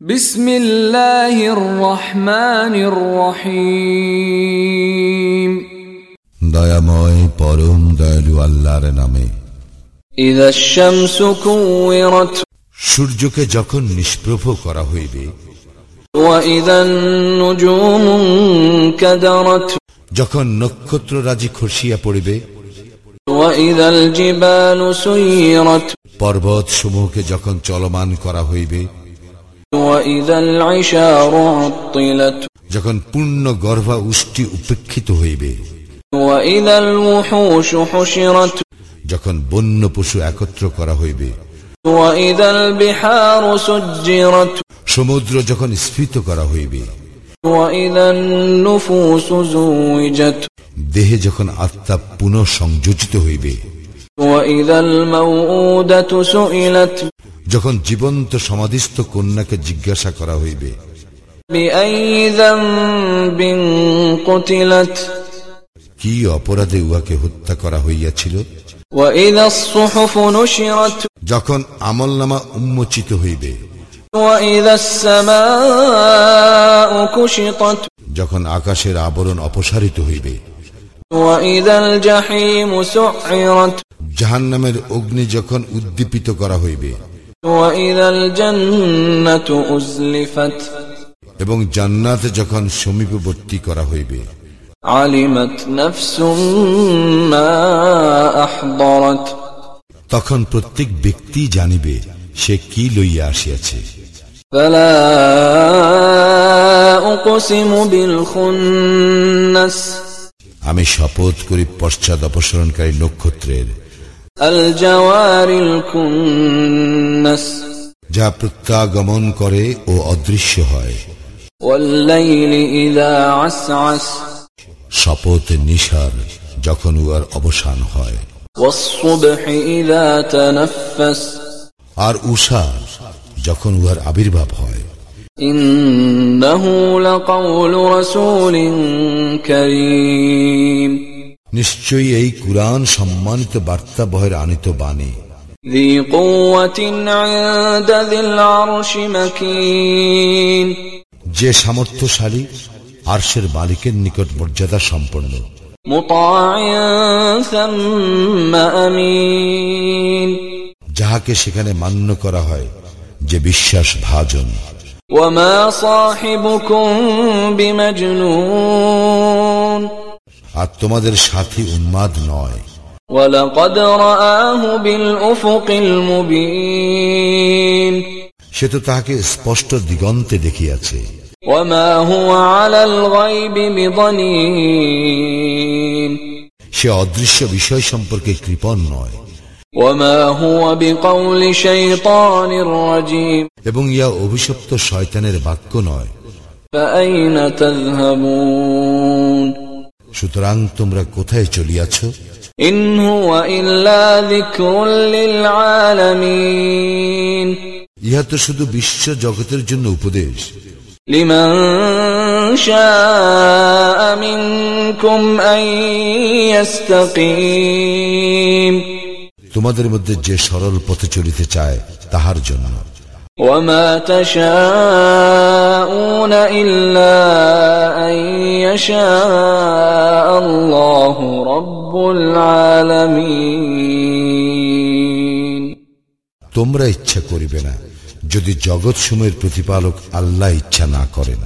বিসমিল্লাহির রহমানির রহিম। দয়াময় পরম দয়ালু আল্লাহর নামে। সূর্যকে যখন নিষ্প্রভ করা হইবে যখন নক্ষত্র রাজি খসিয়া পড়িবে পর্বত সমূহকে যখন চলমান করা হইবে যখন পূর্ণ গর্ভা উষ্টি উপেক্ষিত হইবে যখন বন্য পশু একত্র করা হইবে সমুদ্র যখন স্ফীত করা হইবে দেহে যখন আত্মা পুনঃ সংযোজিত হইবে যখন জীবন্ত সমাধিস্থ কন্যাকে জিজ্ঞাসা করা হইবে কি অপরাধে উহাকে হত্যা করা হইয়াছিল? যখন আমল নামা উন্মোচিত হইবে যখন আকাশের আবরণ অপসারিত হইবে জাহান নামের অগ্নি যখন উদ্দীপিত করা হইবে এবং জান্নাত যখন সমীপবর্তী করা হইবে তখন প্রত্যেক ব্যক্তি জানিবে সে কি লইয়া আসিয়াছে। আমি শপথ করি পশ্চাৎ অপসরণকারী নক্ষত্রের যা প্রত্যাগমন করে ও অদৃশ্য হয়। শপথ নিশার যখন উহার অবসান হয়। আর উষা যখন উহার আবির্ভাব হয়। ইন্নাহু লাকাউলু রাসূলিন নিশ্চয়ই এই কুরআন সম্মানিত বার্তা বহের আনিত বাণী ذي قوة عند ذي العرش مكين যে সামর্থ্যশালী আরশের মালিকের নিকট মর্যাদা সম্পন্ন مطاع ثم أمين যাহাকে সেখানে মান্য করা হয় যে বিশ্বাস ভাজন وما صاحبكم بمجنون আর তোমাদের সাথী উন্মাদ নয় ولقد رآه بالأفق المبين সে তো তাহাকে স্পষ্ট দিগন্তে দেখিয়াছে وما هو على الغيب بضنين সে অদৃশ্য বিষয় সম্পর্কে কৃপণ নয় وما هو بقول شيطان رجيم এবং ইয়া অভিশপ্ত শয়তানের বাক্য নয় فأين تذهبون সুতরাং তোমরা কোথায় চলিয়াছ إن هو إلا ذكر للعالمين ইহা তো শুধু বিশ্ব জগতের জন্য উপদেশ لمن شاء منكم أن يستقيم তোমাদের মধ্যে যে সরল পথে চলিতে চায় তাহার জন্য وما تشاءون إلا أن يشاء الله رب العالمين তোমরা ইচ্ছা করিবে না যদি জগৎ সময়ের প্রতিপালক আল্লাহ ইচ্ছা না করেন